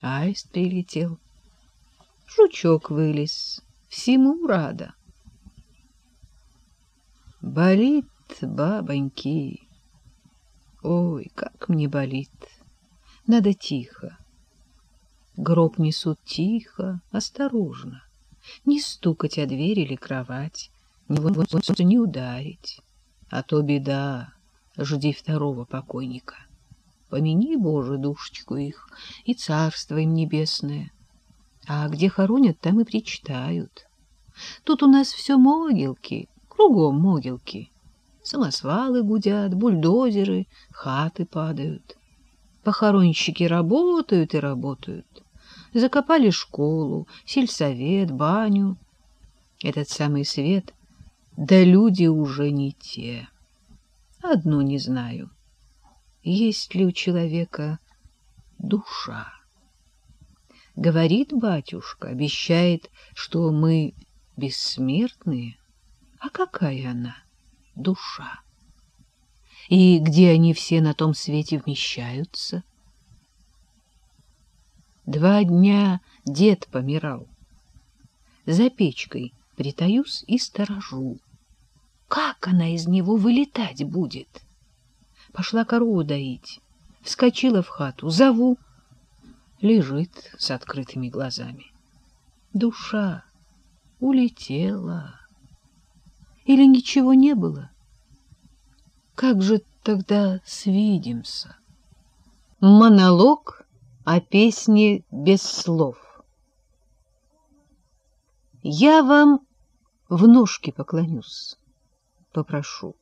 Аист прилетел. Жучок вылез. Всему рада. Болит, бабоньки. Ой, как мне болит. Надо тихо. Гроб несут тихо, осторожно. Не стукать о дверь или кровать, не, не ударить. А то беда, жди второго покойника. Помяни, Боже, душечку их, и царство им небесное. А где хоронят, там и причитают. Тут у нас все могилки, кругом могилки. Самосвалы гудят, бульдозеры, хаты падают. Похоронщики работают и работают. Закопали школу, сельсовет, баню. Этот самый свет, да люди уже не те. Одно не знаю. Есть ли у человека душа? Говорит батюшка, обещает, что мы бессмертные. А какая она, душа? И где они все на том свете вмещаются? Два дня дед помирал. За печкой притаюсь и сторожу. Как она из него вылетать будет? Пошла корову доить, вскочила в хату, зову. Лежит с открытыми глазами. Душа улетела. Или ничего не было? Как же тогда свидимся? Монолог о песне без слов. Я вам в ножки поклонюсь, попрошу.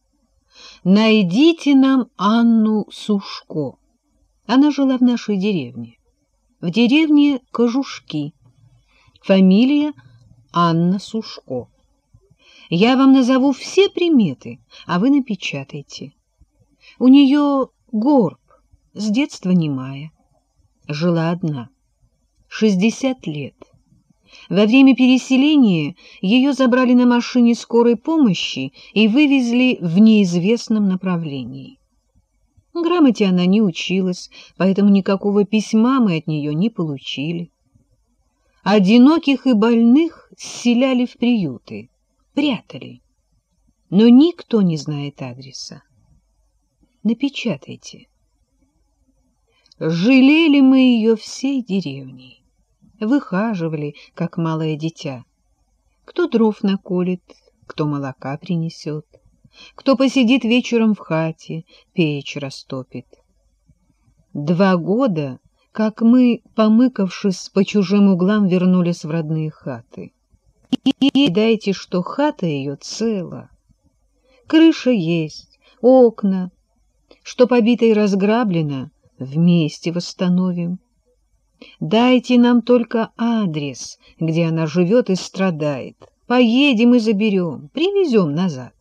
Найдите нам Анну Сушко. Она жила в нашей деревне. В деревне Кожушки. Фамилия Анна Сушко. Я вам назову все приметы, а вы напечатайте. У нее горб, с детства немая. Жила одна. Шестьдесят лет. Во время переселения ее забрали на машине скорой помощи и вывезли в неизвестном направлении. Грамоте она не училась, поэтому никакого письма мы от нее не получили. Одиноких и больных селяли в приюты прятали. Но никто не знает адреса. Напечатайте. Жалели мы ее всей деревней. Выхаживали, как малое дитя. Кто дров наколет, кто молока принесет, кто посидит вечером в хате, печь растопит. Два года, как мы, помыкавшись по чужим углам, вернулись в родные хаты. И дайте, что хата ее цела. Крыша есть, окна, что побито и разграблено, вместе восстановим. Дайте нам только адрес, где она живет и страдает. Поедем и заберем, привезем назад,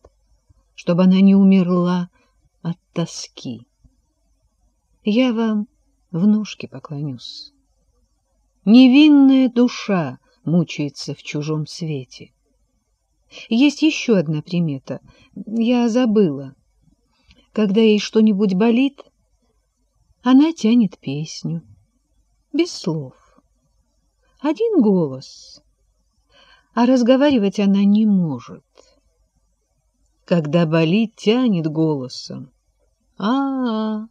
чтобы она не умерла от тоски. Я вам в ножки поклонюсь. Невинная душа мучается в чужом свете. Есть еще одна примета. Я забыла. Когда ей что-нибудь болит, она тянет песню. Без слов. Один голос. А разговаривать она не может. Когда болит, тянет голосом. А, -а, -а.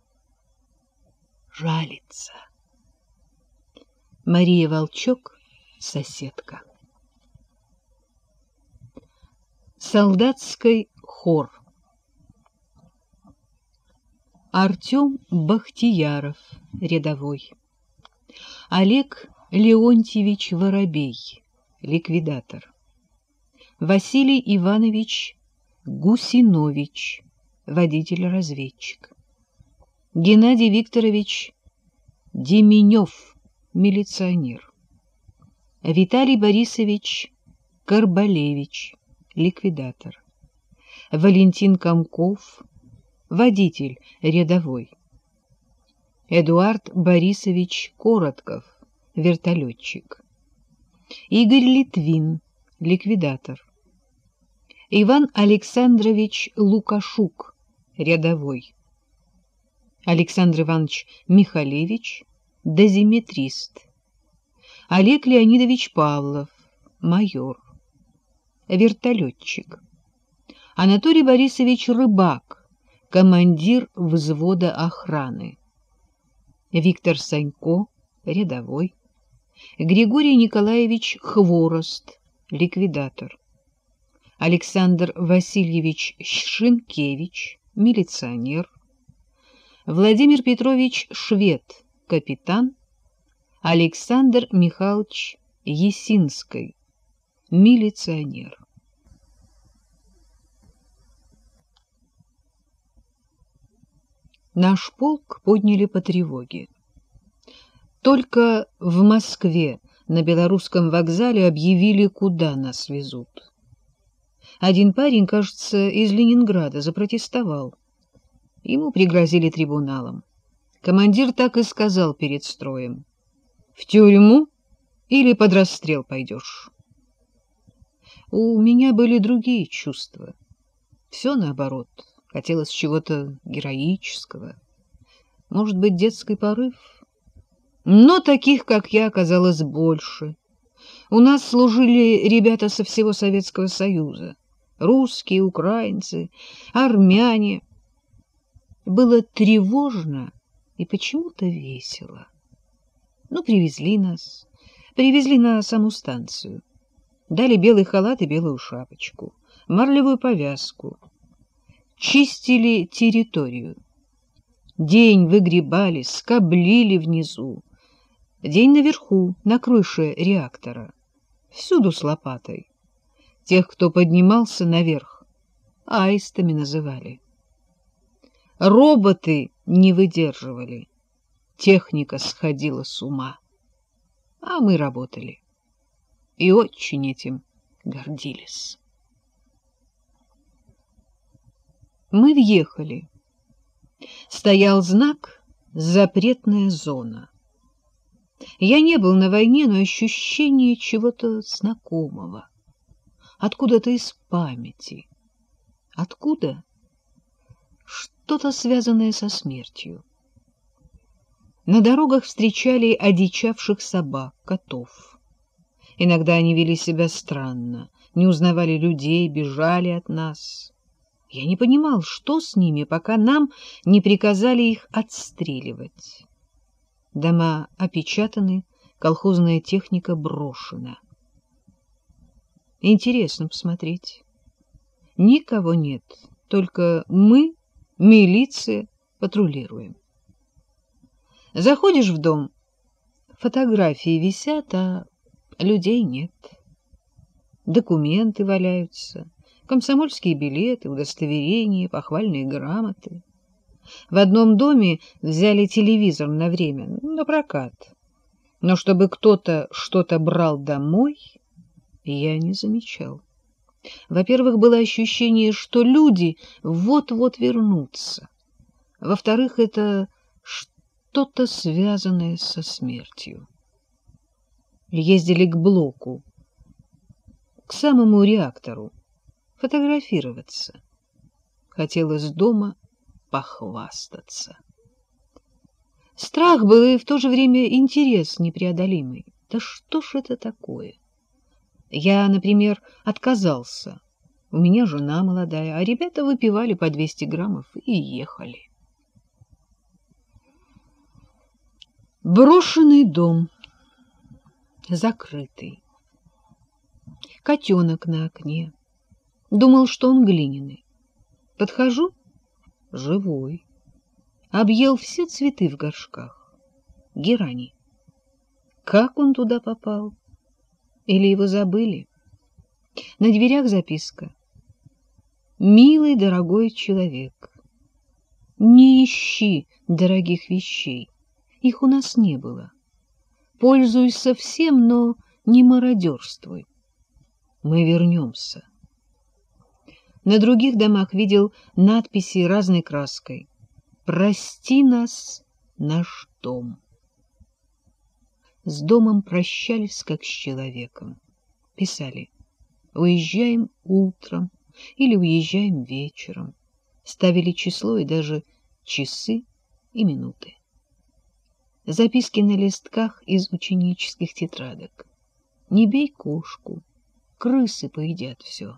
жалится. Мария Волчок соседка. Солдатский хор Артем Бахтияров, рядовой. Олег Леонтьевич Воробей, ликвидатор. Василий Иванович Гусинович, водитель-разведчик. Геннадий Викторович Деменев, милиционер. Виталий Борисович Карбалевич, ликвидатор. Валентин Комков, водитель рядовой. Эдуард Борисович Коротков, вертолетчик. Игорь Литвин, ликвидатор. Иван Александрович Лукашук, рядовой. Александр Иванович Михалевич, дозиметрист, Олег Леонидович Павлов, майор, вертолетчик. Анатолий Борисович Рыбак, командир взвода охраны. Виктор Санько, рядовой. Григорий Николаевич Хворост, ликвидатор. Александр Васильевич Шинкевич, милиционер. Владимир Петрович Швед, капитан. Александр Михайлович Есинский, милиционер. Наш полк подняли по тревоге. Только в Москве на белорусском вокзале объявили, куда нас везут. Один парень, кажется, из Ленинграда запротестовал. Ему пригрозили трибуналом. Командир так и сказал перед строем. В тюрьму или под расстрел пойдешь? У меня были другие чувства. Все наоборот. Хотелось чего-то героического. Может быть, детский порыв? Но таких, как я, оказалось больше. У нас служили ребята со всего Советского Союза. Русские, украинцы, армяне. Было тревожно и почему-то весело. Ну, привезли нас. Привезли на саму станцию. Дали белый халат и белую шапочку, марлевую повязку. Чистили территорию. День выгребали, скоблили внизу. День наверху, на крыше реактора. Всюду с лопатой. Тех, кто поднимался наверх, аистами называли. Роботы не выдерживали. Техника сходила с ума. А мы работали. И очень этим гордились. Мы въехали. Стоял знак «Запретная зона». Я не был на войне, но ощущение чего-то знакомого. Откуда-то из памяти. Откуда? Что-то связанное со смертью. На дорогах встречали одичавших собак, котов. Иногда они вели себя странно, не узнавали людей, бежали от нас. Я не понимал, что с ними, пока нам не приказали их отстреливать. Дома опечатаны, колхозная техника брошена. Интересно посмотреть. Никого нет, только мы, милиция, патрулируем. Заходишь в дом, фотографии висят, а людей нет. Документы валяются, комсомольские билеты, удостоверения, похвальные грамоты. В одном доме взяли телевизор на время, на прокат. Но чтобы кто-то что-то брал домой, я не замечал. Во-первых, было ощущение, что люди вот-вот вернутся. Во-вторых, это что-то связанное со смертью. Ездили к блоку, к самому реактору, фотографироваться. Хотелось дома похвастаться. Страх был и в то же время интерес непреодолимый. Да что ж это такое? Я, например, отказался. У меня жена молодая, а ребята выпивали по 200 граммов и ехали. Брошенный дом, закрытый. Котенок на окне. Думал, что он глиняный. Подхожу — живой. Объел все цветы в горшках. Герани. Как он туда попал? Или его забыли? На дверях записка. «Милый, дорогой человек, не ищи дорогих вещей. Их у нас не было. Пользуйся всем, но не мародерствуй. Мы вернемся. На других домах видел надписи разной краской. «Прости нас, наш дом». С домом прощались, как с человеком. Писали «Уезжаем утром» или «Уезжаем вечером». Ставили число и даже часы и минуты. записки на листках из ученических тетрадок. Не бей кошку, крысы поедят все.